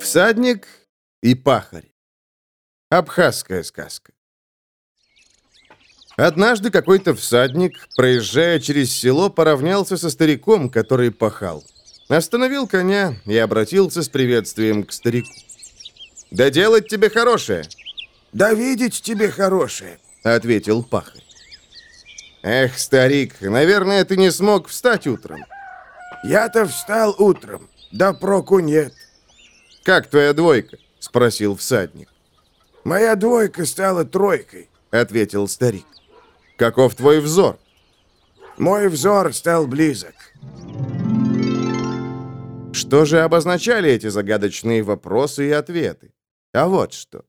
Всадник и пахарь. Абхазская сказка. Однажды какой-то всадник, проезжая через село, поравнялся со стариком, который пахал. Остановил коня и обратился с приветствием к старику. «Да делать тебе хорошее!» «Да видеть тебе хорошее!» — ответил пахарь. «Эх, старик, наверное, ты не смог встать утром». «Я-то встал утром, да проку нет». «Как твоя двойка?» — спросил всадник. «Моя двойка стала тройкой», — ответил старик. «Каков твой взор?» «Мой взор стал близок». Что же обозначали эти загадочные вопросы и ответы? А вот что.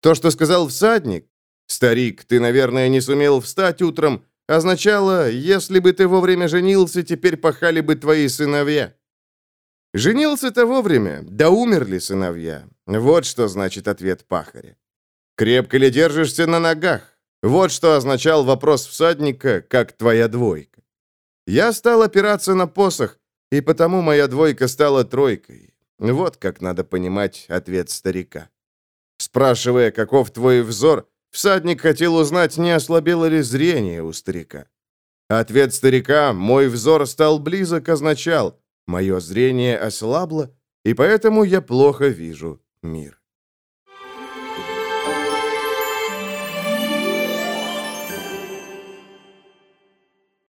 То, что сказал всадник, «Старик, ты, наверное, не сумел встать утром», означало, если бы ты вовремя женился, теперь пахали бы твои сыновья. Женился-то вовремя, да умерли сыновья. Вот что значит ответ пахаря. Крепко ли держишься на ногах? Вот что означал вопрос всадника, как твоя двойка. Я стал опираться на посох, и потому моя двойка стала тройкой. Вот как надо понимать ответ старика. Спрашивая, каков твой взор, Всадник хотел узнать, не ослабело ли зрение у старика. Ответ старика «мой взор стал близок» означал «мое зрение ослабло, и поэтому я плохо вижу мир».